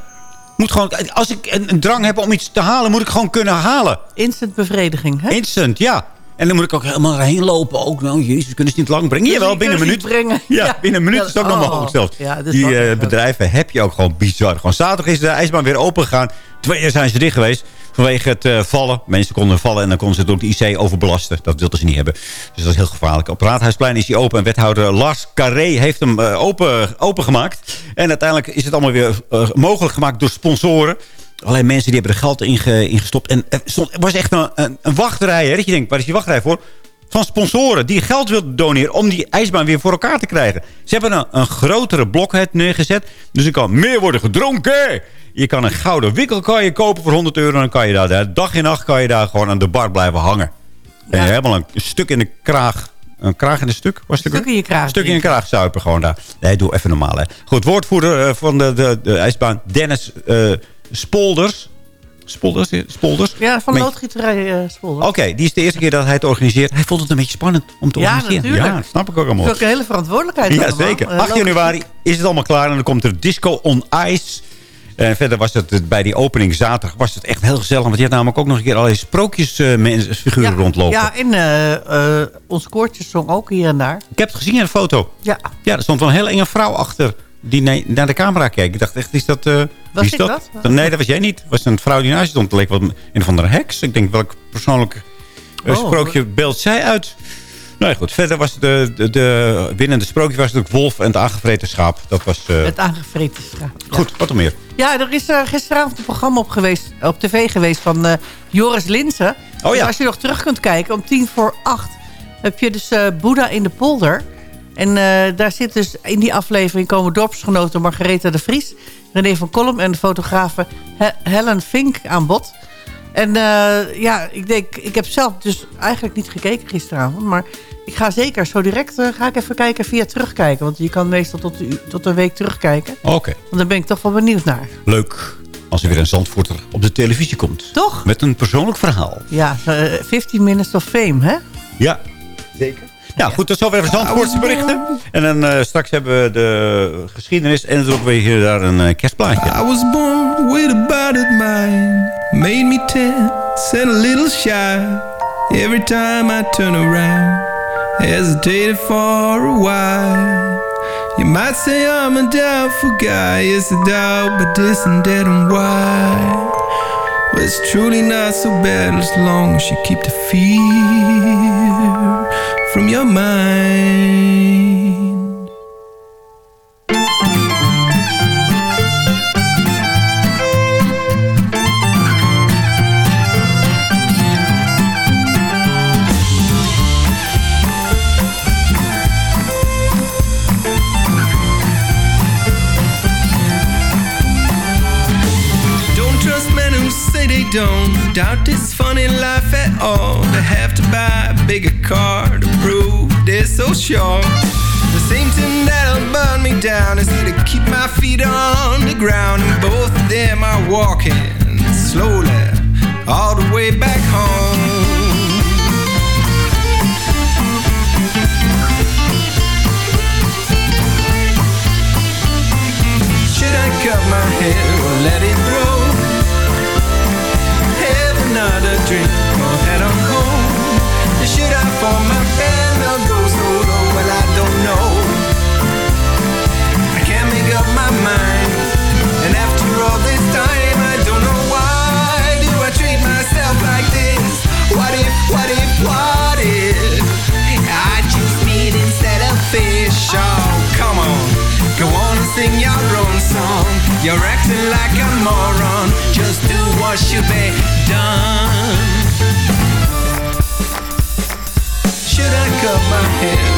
Moet gewoon, als ik een, een drang heb om iets te halen, moet ik gewoon kunnen halen. Instant bevrediging, hè? Instant, ja. En dan moet ik ook helemaal erheen lopen. Ook, nou, jezus, kunnen ze niet lang brengen? Jawel, binnen een minuut. brengen. Ja, binnen een minuut is het ook nog oh. mogelijk zelfs. Ja, dat is Die eh, bedrijven heb je ook gewoon bizar. Gewoon zaterdag is de ijsbaan weer open gegaan. Twee jaar zijn ze dicht geweest. Vanwege het eh, vallen. Mensen konden vallen en dan konden ze door de IC overbelasten. Dat wilden ze niet hebben. Dus dat is heel gevaarlijk. Op Raadhuisplein is hij open. En wethouder Lars Carré heeft hem eh, open, open gemaakt. En uiteindelijk is het allemaal weer mogelijk gemaakt door sponsoren. Alleen mensen die hebben er geld in, ge- in gestopt. En er stond, er was echt een, een, een wachtrij. Hè, dat je denkt, waar is die wachtrij voor? Van sponsoren die geld wilden doneren om die ijsbaan weer voor elkaar te krijgen. Ze hebben een, een grotere blokhead neergezet. Dus er kan meer worden gedronken. Je kan een gouden wikkelkaai kopen voor 100 euro. En dan kan je daar dag en nacht kan je daar gewoon aan de bar blijven hangen. En helemaal een stuk in de kraag. Een kraag in een stuk? Was het Stuk in je kraag. Een stuk in je kraag zuipen gewoon daar. Nee, doe even normaal hè. Goed, woordvoerder eh, van de, de, de ijsbaan Dennis eh, Spolders. Spolders? Spolders? Ja, van loodgieterij eh Spolder. Oké, die is de eerste keer dat hij het organiseert. Hij vond het een beetje spannend om te Ja, organiseren. natuurlijk. Ja, dat snap ik ook Dat allemaal. is ook een hele verantwoordelijkheid. Ja, allemaal. zeker. Eh, 8 januari is het allemaal klaar en dan komt er Disco on Ice. En verder was het eh, bij die opening zaterdag was het echt heel gezellig. Want je had namelijk ook nog een keer allerlei sprookjesfiguren Ja, rondlopen. Ja, en eh, eh, ons koortje zong ook hier en daar. Ik heb het gezien in de foto. Ja. Ja, er stond wel een hele enge vrouw achter die naar de camera keek. Ik dacht echt, is dat... eh, wie is ik dat? dat? Nee, dat was jij niet. Het was een vrouw die naast je stond. Het leek wat een of andere heks. Ik denk, welk persoonlijk eh, Oh. sprookje beeldt zij uit? Nou ja, goed. Verder was de, de, de winnende sprookje was natuurlijk Wolf en het aangevreten schaap. Dat was... eh, Het aangevreten schaap. Goed, wat er meer? Ja, er is gisteravond een programma op, geweest, op tv geweest van Joris Linsen. Oh ja. Dus als je nog terug kunt kijken, om tien voor acht heb je dus Boeddha in de polder. En eh, daar zit dus in die aflevering komen dorpsgenoten Margaretha de Vries, René van Kolm en de fotografe He- Helen Fink aan bod. En eh, ja, ik denk, ik heb zelf dus eigenlijk niet gekeken gisteravond, maar ik ga zeker zo direct eh, ga ik even kijken via terugkijken. Want je kan meestal tot, de- tot een week terugkijken. Oké, Want daar ben ik toch wel benieuwd naar. leuk. Als er weer een Zandvoorter op de televisie komt. Toch? Met een persoonlijk verhaal. Ja, eh, 15 Minutes of Fame, hè? Ja, zeker. Ja, goed, tot zover even Zandvoortse berichten. En dan eh, straks hebben we de geschiedenis en dan ook weer hier daar een eh, kerstplaatje. I was born with a battered mind Made me tense and a little shy Every time I turn around Hesitated for a while You might say I'm a doubtful guy Yes, a doubt, but this and that and why Well, it's truly not so bad As long as you keep the fear From your mind. Don't trust men who say they don't. Doubt this funny life at all. They have to buy a bigger car to prove they're so sure. The same thing that'll burn me down is to keep my feet on the ground, and both of them are walking slowly all the way back home. Should I cut my hair or let it grow? You're acting like a moron. Just do what should be done. Should I cut my hair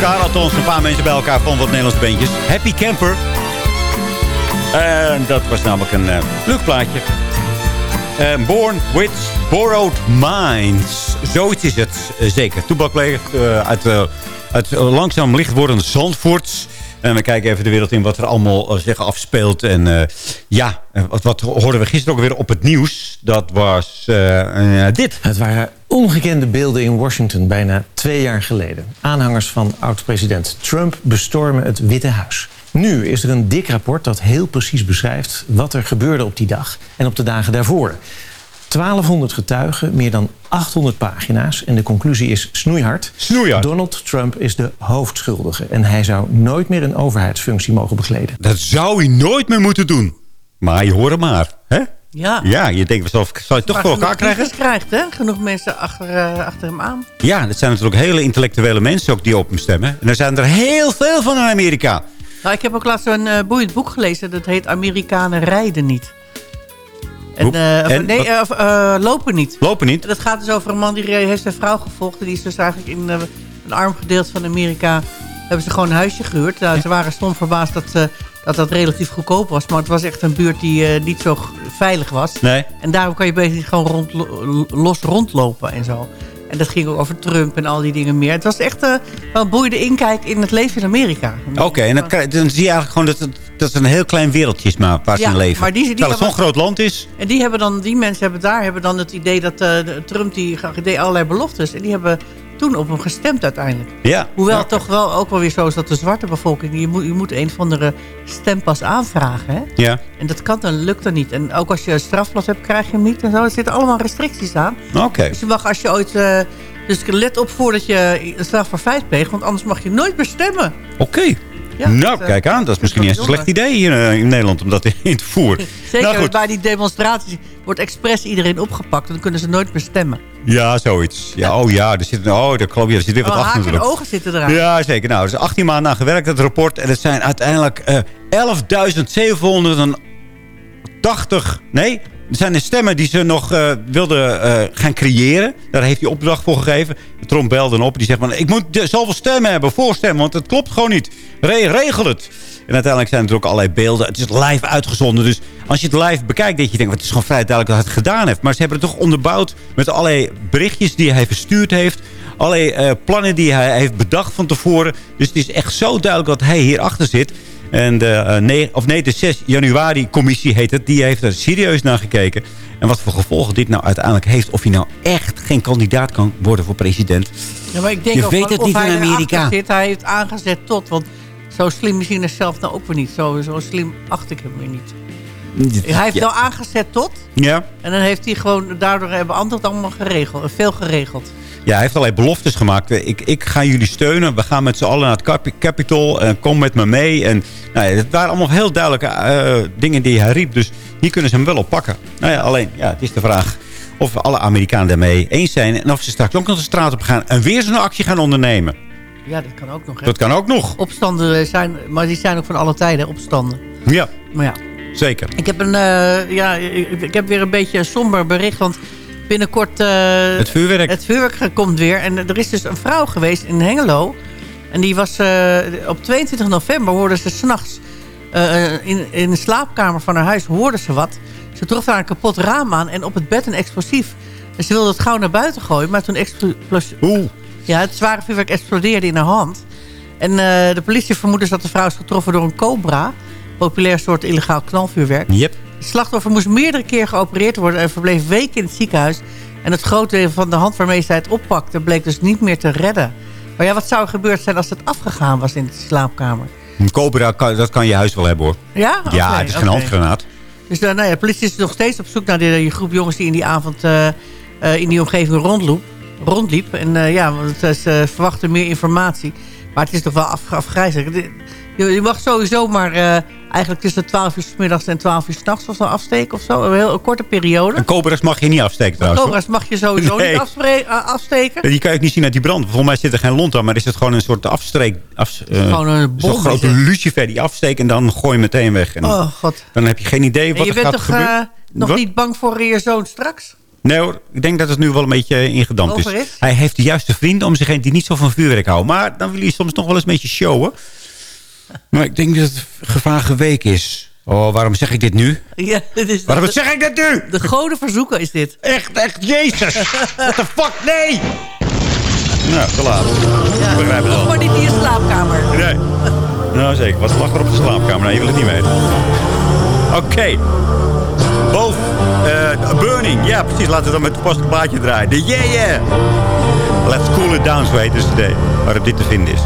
elkaar. Een paar mensen bij elkaar vonden wat Nederlandse bandjes. Happy Camper. En dat was namelijk een eh leuk plaatje. Eh, Born with Borrowed Minds. Zoiets is het eh, zeker. Toebakleger uh, uit, eh, langzaam licht Zandvoort. En we kijken even de wereld in wat er allemaal zich afspeelt. En ja, wat, wat hoorden we gisteren ook weer op het nieuws. Dat was eh, eh, dit. Het waren ongekende beelden in Washington bijna twee jaar geleden. Aanhangers van oud-president Trump bestormen het Witte Huis. Nu is er een dik rapport dat heel precies beschrijft wat er gebeurde op die dag en op de dagen daarvoor. 1200 getuigen, meer dan 800 pagina's. En de conclusie is snoeihard. Snoeihard. Donald Trump is de hoofdschuldige. En hij zou nooit meer een overheidsfunctie mogen bekleden. Dat zou hij nooit meer moeten doen. Maar je hoort maar. Hè? Ja. Ja, je denkt, zal, zal je het toch voor elkaar krijgen? krijgt, hè? Genoeg mensen achter, eh, achter hem aan. Ja, dat zijn natuurlijk hele intellectuele mensen ook die op hem stemmen. En er zijn er heel veel van in Amerika. Nou, ik heb ook laatst een eh, boeiend boek gelezen. Dat heet Amerikanen rijden niet. En, eh, of- en nee, lopen niet. Lopen niet? Dat gaat dus over een man die heeft zijn vrouw gevolgd. En die is dus eigenlijk in een arm gedeelte van Amerika... hebben ze gewoon een huisje gehuurd. Nou, Ze waren stom verbaasd dat, eh, dat dat relatief goedkoop was. Maar het was echt een buurt die eh, niet zo veilig was. Nee. En daarom kan je niet gewoon rond, los rondlopen en zo. En dat ging ook over Trump en al die dingen meer. Het was echt eh, wel een boeiende inkijk in het leven in Amerika. Oké, en dan, zie je eigenlijk gewoon dat het, dat het een heel klein wereldje is maar, waar ze Ja, in leven. maar die- die Terwijl het zo'n groot land is. En die, hebben dan, die mensen hebben daar hebben dan het idee dat eh, Trump die deed allerlei beloftes. En die hebben toen op hem gestemd uiteindelijk. Ja. Hoewel het toch wel ook wel weer zo is dat de zwarte bevolking... je moet, je moet een of andere stempas aanvragen. Hè? Ja. En dat kan dan, lukt dan niet. En ook als je een strafblad hebt, krijg je hem niet. En zo. Er zitten allemaal restricties aan. Oké. Dus je mag als je ooit... eh, Dus let op voordat je een strafbaar pleegt, want anders mag je nooit meer stemmen. Oké. Ja, nou, dat, kijk aan. Dat is misschien niet eens een slecht idee hier eh, in Nederland om dat in te voeren. Zeker, Nou, bij die demonstraties wordt expres iedereen opgepakt. Dan kunnen ze nooit meer stemmen. Ja, zoiets. Ja, oh ja, er zit, oh, daar je, er zit weer wat Oh, achter haken en ogen zitten eraan. Ja, zeker. Nou, er is 18 maanden aan gewerkt, het rapport. En het zijn uiteindelijk eh 11.780... Nee, zijn de stemmen die ze nog eh, wilden eh, gaan creëren. Daar heeft hij opdracht voor gegeven. Trump belde op. Die zegt van, ik moet zoveel stemmen hebben, voorstemmen. Want het klopt gewoon niet. Re- regel het. En uiteindelijk zijn er ook allerlei beelden. Het is live uitgezonden. Dus als je het live bekijkt, denk je, denkt, het is gewoon vrij duidelijk dat hij het gedaan heeft. Maar ze hebben het toch onderbouwd met allerlei berichtjes die hij verstuurd heeft. Allerlei eh, plannen die hij heeft bedacht van tevoren. Dus het is echt zo duidelijk dat hij hierachter zit. En de, eh, nee, of nee, de 6 januari commissie heet het. Die heeft er serieus naar gekeken. En wat voor gevolgen dit nou uiteindelijk heeft. Of hij nou echt geen kandidaat kan worden voor president. Ja, maar ik denk Je weet het of niet hij in Amerika. Zit, hij heeft aangezet tot. Want zo slim is hij zelf nou ook weer niet. Zo, zo slim acht ik hem weer niet. Hij heeft Ja. wel aangezet tot. Ja. En dan heeft hij gewoon, daardoor hebben anderen het allemaal geregeld. Veel geregeld. Ja, hij heeft allerlei beloftes gemaakt. Ik, ik ga jullie steunen. We gaan met z'n allen naar het Cap- Capitol. En kom met me mee. En nou ja, het waren allemaal heel duidelijke eh, dingen die hij riep. Dus hier kunnen ze hem wel op pakken. Nou ja, alleen, ja, het is de vraag of alle Amerikanen daarmee eens zijn. En of ze straks ook nog de straat op gaan. En weer zo'n actie gaan ondernemen. Ja, dat kan ook nog. Hè. Dat kan ook nog. Opstanden zijn, maar die zijn ook van alle tijden, opstanden. Ja, Maar ja, zeker. ik heb, een, eh, ja, ik, ik heb weer een beetje een somber bericht. Want binnenkort... eh, Het vuurwerk. Het vuurwerk komt weer. En er is dus een vrouw geweest in Hengelo. En die was eh, op 22 november hoorden ze s'nachts... eh in, in de slaapkamer van haar huis hoorden ze wat. Ze trof daar een kapot raam aan en op het bed een explosief. En ze wilde het gauw naar buiten gooien, maar toen explosie... Ja, het zware vuurwerk explodeerde in haar hand. En de politie vermoedt dus dat de vrouw is getroffen door een cobra. Populair soort illegaal knalvuurwerk. Yep. Het slachtoffer moest meerdere keer geopereerd worden... en verbleef weken in het ziekenhuis. En het grote deel van de hand waarmee zij het oppakte... bleek dus niet meer te redden. Maar ja, wat zou er gebeurd zijn als het afgegaan was in de slaapkamer? Een cobra, kan- dat kan je huis wel hebben hoor. Ja? ja, het is geen oké. handgranaat. Dus uh, nou ja, de politie is nog steeds op zoek naar die, die groep jongens... die in die avond uh, uh, in die omgeving rondloop, rondliep. En uh, ja, want ze verwachten meer informatie. Maar het is toch wel af, afgrijzelijk. Je, je mag sowieso maar uh, eigenlijk tussen 12 uur s middags en 12 uur s'nachts of zo afsteken of zo. Een heel een korte periode. En cobra's mag je niet afsteken trouwens. Cobra's mag je sowieso nee. niet uh, afsteken. Die kan je ook niet zien uit die brand. Volgens mij zit er geen lont aan, maar is het gewoon een soort afstreek. Af, uh, gewoon een. Zo'n grote lucifer die afsteekt en dan gooi je meteen weg. En oh god. Dan heb je geen idee wat je er gaat toch, uh, gebeuren. nog Wat? niet bang voor je zoon straks? Nee hoor, ik denk dat het nu wel een beetje ingedampt is. Hij heeft de juiste vrienden om zich heen die niet zo van vuurwerk houden. Maar dan wil hij soms nog wel eens een beetje showen. Maar ik denk dat het gevaar geweken is. Oh, waarom zeg ik dit nu? Ja, dit is waarom de, zeg ik dit nu? De goden verzoeken is dit. Echt, echt, jezus. What the fuck, nee! Nou, te laat. Ja. Begrijp het al. Maar niet in je slaapkamer. Nee. Nou, zeker. Wat lag er op de slaapkamer? Nee, je wil het niet weten. Oké. Okay. Both uh, Burning. Ja, precies. Laten we dan met het plaatje draaien. De Yeah Yeah. Let's Cool It Down, zo heet het today. Waarop dit te vinden is.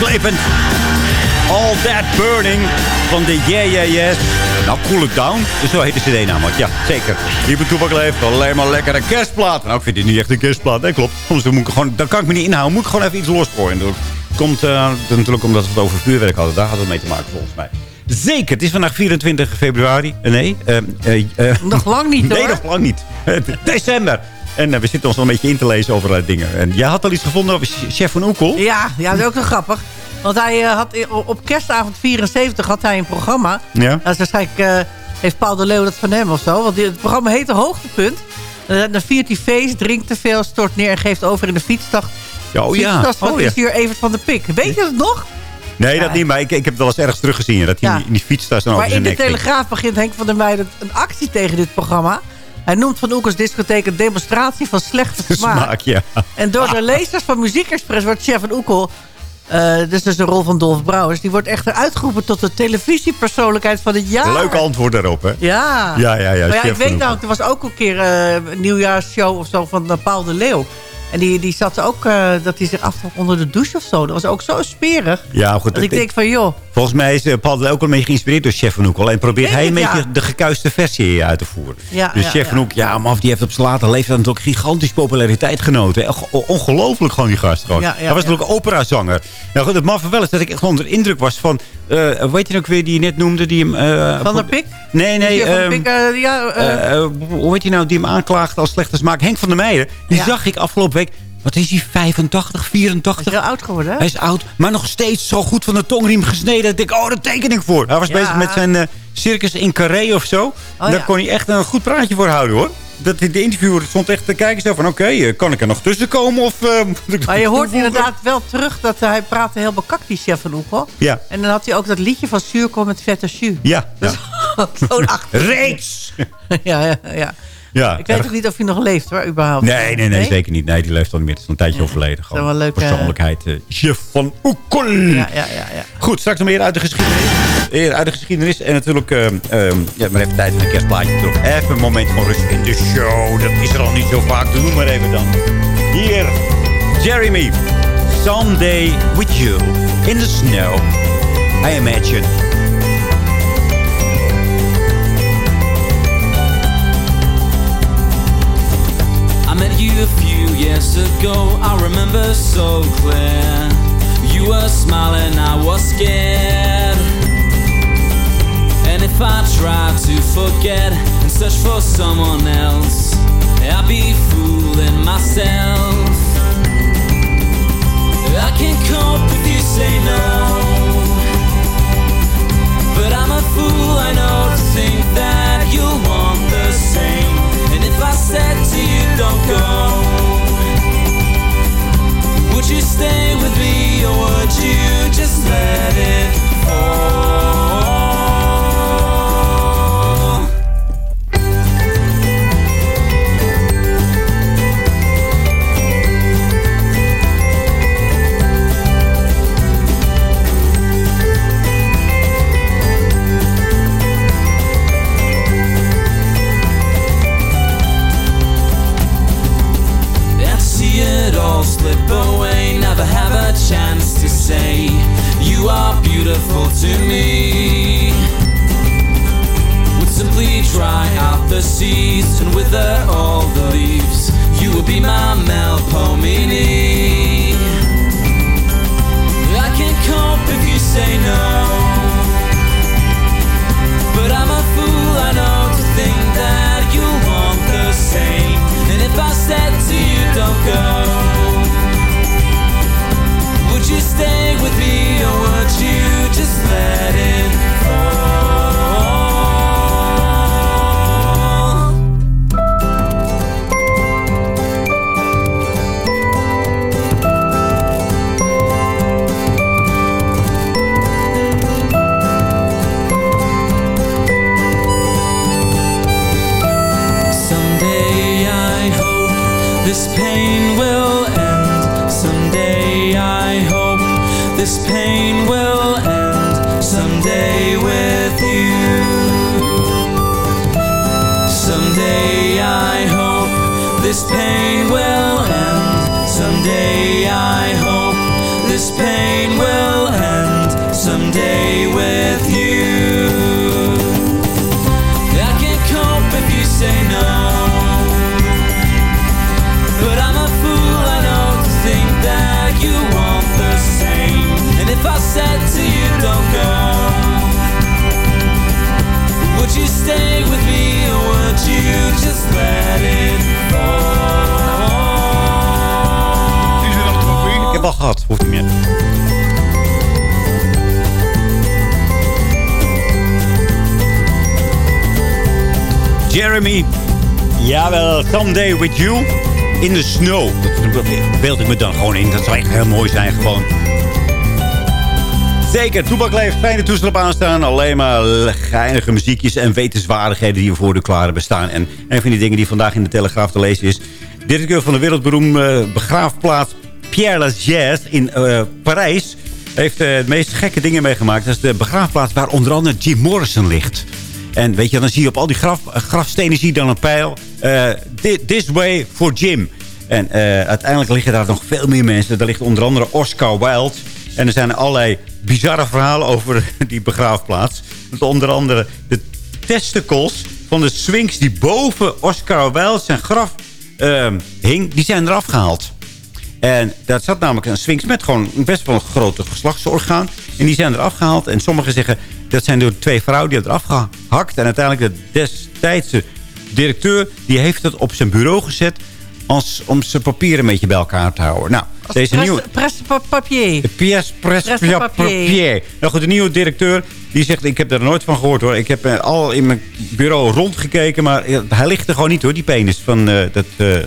Meeslepend. All That Burning van de Yeah Yeah Yes. Nou, Cool It Down. Dus zo heet de cd namelijk. Ja, zeker. Hier bij Toebak leeft alleen maar lekkere kerstplaat. Nou, ik vind dit niet echt een kerstplaat. Nee, klopt. Soms dan moet ik gewoon, dan kan ik me niet inhouden. Moet ik gewoon even iets losgooien. Dat komt eh, natuurlijk omdat we het over vuurwerk hadden. Daar had het mee te maken volgens mij. Zeker, het is vandaag 24 februari. Eh, nee, eh, Nog lang niet, Nee, hoor. nog lang niet. December. En eh, we zitten ons al een beetje in te lezen over eh, dingen. En jij had al iets gevonden over Chef van Oekel? Ja, ja, dat is ook zo grappig. Want hij eh, had op kerstavond 74 had hij een programma. Ja. Dat is waarschijnlijk heeft Paul de Leeuw dat van hem of zo. Want het programma heette Hoogtepunt. Dan viert hij feest, drinkt te veel, stort neer en geeft over in de fietstas. Ja, oh ja. Fietstas van Oh ja. is hier Evert van de Pik. Weet je het nog? Nee, Ja. dat niet. Maar ik, ik heb het wel eens ergens teruggezien. Dat hij Ja. in die- fietstas dan over Maar in de. Telegraaf begint Henk van der Meijden een actie tegen dit programma. Hij noemt Van Oekels discotheek een demonstratie van slechte smaak. Smaak, ja. En door de lezers van Muziek Express wordt Chef van Oekel... eh dus dus de rol van Dolf Brouwers... die wordt echter uitgeroepen tot de televisiepersoonlijkheid van het jaar. Leuk antwoord daarop, hè? Ja. Ja, ja, ja. Maar ja, ik weet nou, er was ook een keer eh, een nieuwjaarsshow of zo van eh, Paul de Leeuw. En die, die zat ook, eh, dat hij zich aftrok onder de douche of zo. Dat was ook zo smerig. Ja, goed. Dat ik denk van, joh, Volgens mij is eh, Paul ook wel een beetje geïnspireerd door Chef van Oekel. En probeert Denk hij een beetje ja. de gekuiste versie uit te voeren. Ja, dus ja, Chef Oekel, ja, maar die heeft op zijn later leeftijd natuurlijk gigantisch populariteit genoten. Ongelooflijk gewoon die gast gewoon. Hij was natuurlijk operazanger. Nou goed, het maffe wel is dat ik echt onder de indruk was van... weet je ook weer die je net noemde? Die hem, eh, Van der Pik? Nee, nee. Chef van der ehm, Pik, ja, hoe heet hij nou die hem aanklaagt als slechte smaak? Henk van der Meijden. Die zag ik afgelopen week. Wat is hij? 85, 84? is heel oud geworden, hè? Hij is oud, maar nog steeds zo goed van de tongriem gesneden. Dat ik oh, daar teken ik voor. Hij was Ja. bezig met zijn eh, circus in Carré of zo. Daar ja. kon hij echt een goed praatje voor houden, hoor. Dat, de interviewer stond echt te kijken zo van... oké, eh, kan ik er nog tussen komen of... eh, Maar je hoort inderdaad wel terug dat hij praatte heel bekakt, die chef van Oekel. Ja, En dan had hij ook dat liedje van Zuurkom met vette jus. ja, ja. Zo'n achter. Reeds! ja, ja, ja. Ja, Ik weet erg- ook niet of hij nog leeft, hoor, überhaupt. Nee, nee, nee, zeker niet. Nee, die leeft al niet meer. Het is een tijdje overleden. Gewoon wel leuk, eh, persoonlijkheid. eh, chef van Oekel. Ja, ja, ja, ja. Goed, straks nog meer uit de geschiedenis. Eer uit de geschiedenis. En natuurlijk, ehm, ehm, ja, maar even tijd voor een kerstplaatje terug. Even een moment van rust in de show. Dat is er al niet zo vaak. Doe maar even dan. Hier, Jeremy. Someday with you in the snow. I imagine. Met you a few years ago, I remember so clear. You were smiling, I was scared. And if I tried to forget and search for someone else, I'd be fooling myself. I can't cope if you say no. But I'm a fool, I know, to think that you'll want the same. And if I said to you, don't go, would you stay with me or would you just let it fall? Jeremy. Jawel, Someday With You in the Snow. Dat beeld ik me dan gewoon in. Dat zou echt heel mooi zijn gewoon. Zeker, Toebak leeft. Fijne toestel op aanstaan. Alleen maar geinige muziekjes en wetenswaardigheden die voor de klaren bestaan. En een van die dingen die vandaag in de Telegraaf te lezen is... Directeur van de wereldberoemde begraafplaats Pierre Lachaise in eh, Parijs... heeft eh, de meest gekke dingen meegemaakt. Dat is de begraafplaats waar onder andere Jim Morrison ligt. En weet je, dan zie je op al die graf, eh, grafstenen zie je dan een pijl. eh, thi- this way for Jim. En eh, uiteindelijk liggen daar nog veel meer mensen. Daar ligt onder andere Oscar Wilde. En er zijn allerlei bizarre verhalen over die begraafplaats. Met onder andere de testicles van de Sphinx die boven Oscar Wilde zijn graf ehm, hing. Die zijn eraf gehaald. En daar zat namelijk een sphinx met gewoon best wel een grote geslachtsorgaan. En die zijn eraf gehaald. En sommigen zeggen dat zijn door twee vrouwen die hebben eraf gehakt. En uiteindelijk de destijdse directeur die heeft het op zijn bureau gezet... Als, om zijn papieren een beetje bij elkaar te houden. Nou, deze nieuwe... presse pa- papier. De PS Press Presse ja, papier. papier. Nou goed, de nieuwe directeur die zegt... ik heb daar nooit van gehoord hoor. Ik heb eh, al in mijn bureau rondgekeken... maar eh, hij ligt er gewoon niet hoor, die penis van eh, dat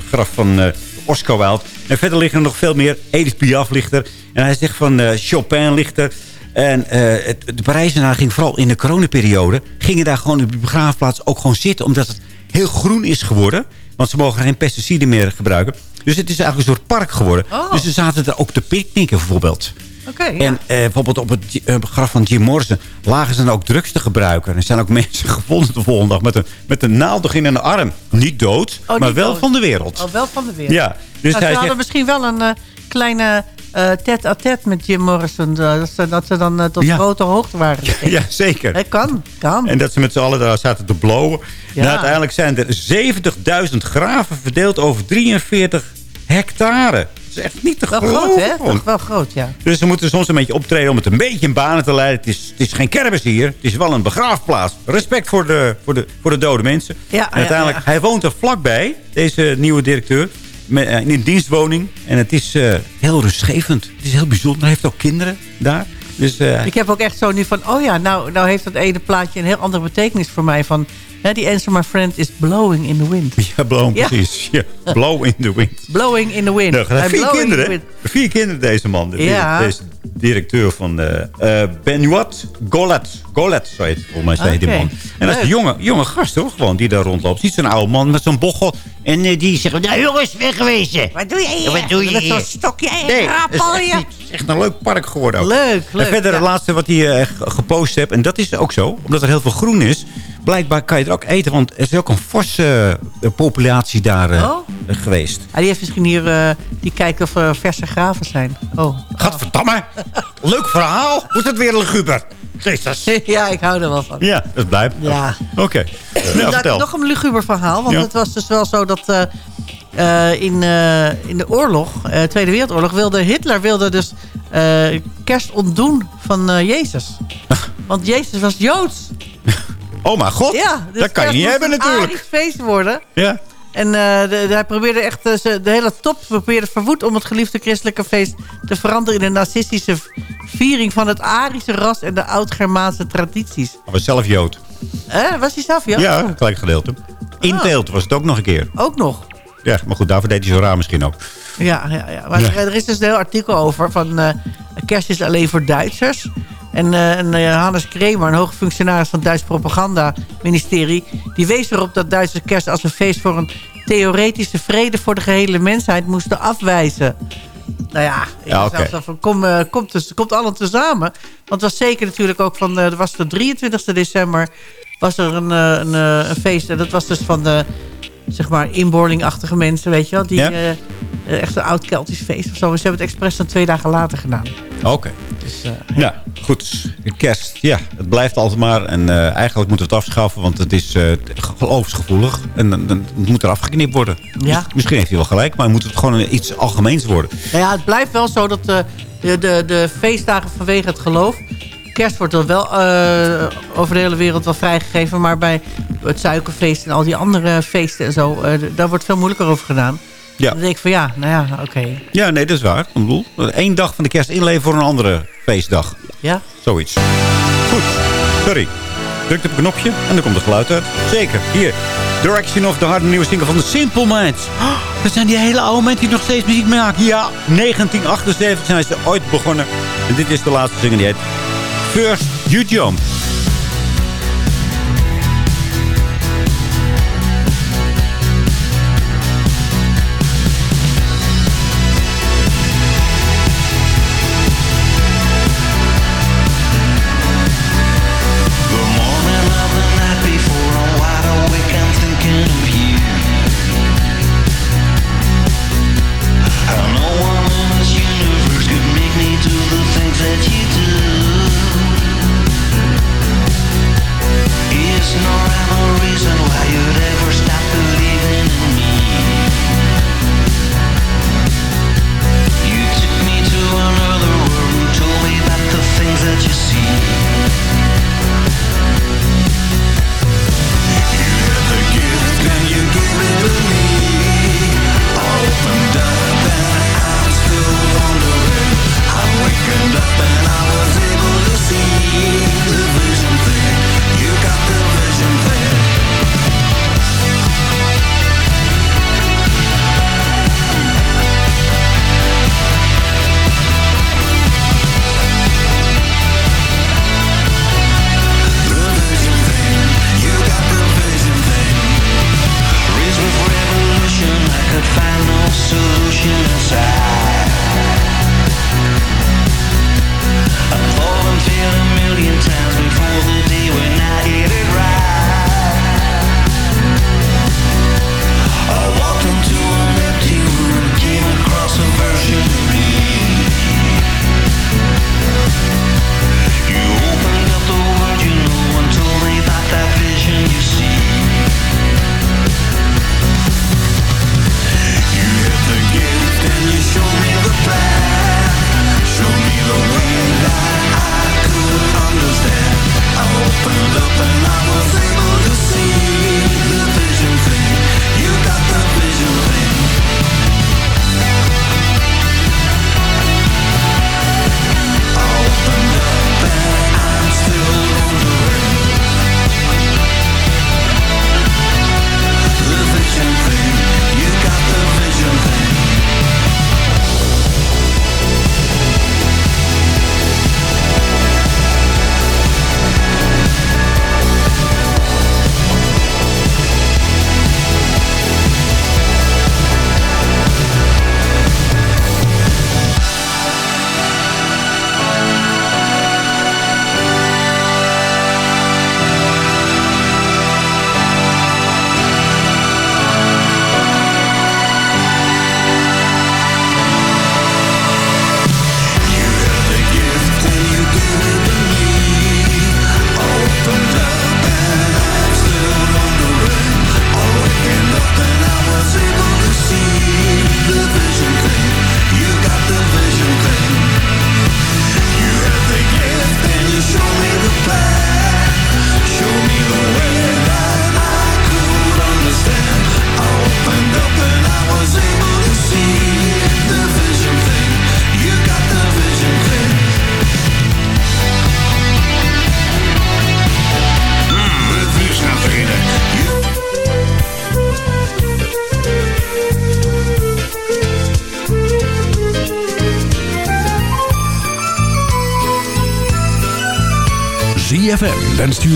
graf van eh, Oscar Wilde. En verder liggen er nog veel meer. Edith Piaf ligt er. En hij zegt van Chopin ligt er. En eh, het, de Parijzenaar ging vooral in de coronaperiode... gingen daar gewoon op de begraafplaats ook gewoon zitten... omdat het heel groen is geworden. Want ze mogen geen pesticiden meer gebruiken. Dus het is eigenlijk een soort park geworden. Oh. Dus ze zaten er ook te picknicken bijvoorbeeld. Oké, ja. En eh, bijvoorbeeld op het eh, graf van Jim Morrison lagen ze dan ook drugs te gebruiken. En er zijn ook mensen gevonden de volgende dag met een, met een naald in een arm. Niet dood, Oh, maar niet wel dood. van de wereld. Oh, wel van de wereld. Ja, dus Nou, hij ze hadden misschien wel een kleine eh tête-à-tête met Jim Morrison. eh, dat, ze, dat ze dan eh, tot Ja. grote hoogte waren. Ja, zeker. Het kan, kan. En dat ze met z'n allen daar zaten te blowen. Ja. Nou, uiteindelijk zijn er 70.000 graven verdeeld over 43 hectare. Dat is echt niet te wel geloven. groot, hè? Toch wel groot, ja. Dus ze moeten soms een beetje optreden om het een beetje in banen te leiden. Het is, het is geen kermis hier. Het is wel een begraafplaats. Respect voor de, voor de, voor de dode mensen. Ja, en uiteindelijk, ja, hij woont er vlakbij, deze nieuwe directeur. Eh, in een dienstwoning. En het is eh, heel rustgevend. Het is heel bijzonder. Hij heeft ook kinderen daar. Dus eh, Ik heb ook echt zo nu van... Oh ja, nou, nou heeft dat ene plaatje een heel andere betekenis voor mij. Van, hè, die answer my friend is blowing in the wind. ja, blow, Ja. precies. Ja, blow in the wind. Blowing in the wind. Nou, vier blowing kinderen. wind. Vier kinderen deze man. De- Ja. Deze directeur van eh Benoit Golet. Golet, zo heet het volgens mij, die man. En dat is een jonge, jonge gast hoor, gewoon, die daar rondloopt. Ziet zo'n oude man met zo'n bochel. En eh, die zegt, nou jongens, wegwezen. Wat doe je hier? Wat doe je Met hier? zo'n stokje en Nee, rappel je. niet- het is echt een leuk park geworden ook. Leuk, leuk. En verder ja. het laatste wat hij ge- gepost heeft. En dat is ook zo. Omdat er heel veel groen is. Blijkbaar kan je er ook eten. Want er is ook een forse eh, populatie daar eh, Oh. geweest. Ah, die heeft misschien hier... eh, die kijkt of er verse graven zijn. Oh. Gadverdamme. Leuk verhaal. Hoe is het weer luguber? Jezus. ja, ik hou er wel van. Ja, dat blijft. Ja. Oké. Nou, Inderdaad, vertel. nog een luguber verhaal. Want Ja. het was dus wel zo dat in, in de oorlog, eh, Tweede Wereldoorlog, wilde Hitler wilde dus kerst ontdoen van Jezus. Want Jezus was Joods. Oh mijn god. Ja, dus dat kan je niet hebben een natuurlijk. Arisch feest worden. Ja. En eh, de, de- hij probeerde echt, eh, de hele top probeerde verwoed om het geliefde christelijke feest te veranderen in een nazistische v- viering van het Arische ras en de oud-Germaanse tradities. Hij was zelf Jood. Eh, was hij zelf? Ja, Ja, gelijk gedeelte. Inteelt was het ook nog een keer. ook nog. Ja, maar goed, daarvoor deed hij zo raar misschien ook. Ja, ja, ja. maar Ja. Er, er is dus een heel artikel over van eh, kerst is alleen voor Duitsers. En, eh, en eh, Hannes Kremer, een hoge functionaris van het Duits propagandaministerie... die wees erop dat Duitsers kerst als een feest voor een theoretische vrede... voor de gehele mensheid moesten afwijzen. Nou ja, ik Ja, ja, oké. van, kom, eh, komt, dus, komt allen tezamen. Want het was zeker natuurlijk ook van... er was de 23 december was er een, een, een feest. En dat was dus van de zeg maar inboorlingachtige mensen, weet je wel. Die Ja. echt een oud Keltisch feest of zo. Maar Ze hebben het expres dan twee dagen later gedaan. Oké. Eh, ja, goed. Kerst, ja, het blijft altijd maar. En eh, eigenlijk moeten we het afschaffen, want het is uh, geloofsgevoelig. En dan moet er afgeknipt worden. Ja. Misschien heeft hij wel gelijk, maar moet het gewoon iets algemeens worden. Nou ja, het blijft wel zo dat de, de, de feestdagen vanwege het geloof... Kerst wordt dan wel over de hele wereld wel vrijgegeven... maar bij het suikerfeest en al die andere feesten en zo... daar wordt veel moeilijker over gedaan. Ja. Dan denk ik van ja, nou ja, oké. Ja, nee, dat is waar. Ik bedoel, dag van de kerst inleven voor een andere feestdag. Ja. Zoiets. Goed, sorry. druk op het knopje en dan komt het geluid uit. Zeker, hier. Direction of the Hard, nieuwe single van de Simple Minds. Oh, dat zijn die hele oude mensen die nog steeds muziek maken. Ja, 1978 zijn ze ooit begonnen. En dit is de laatste zinger die heet First You Jump.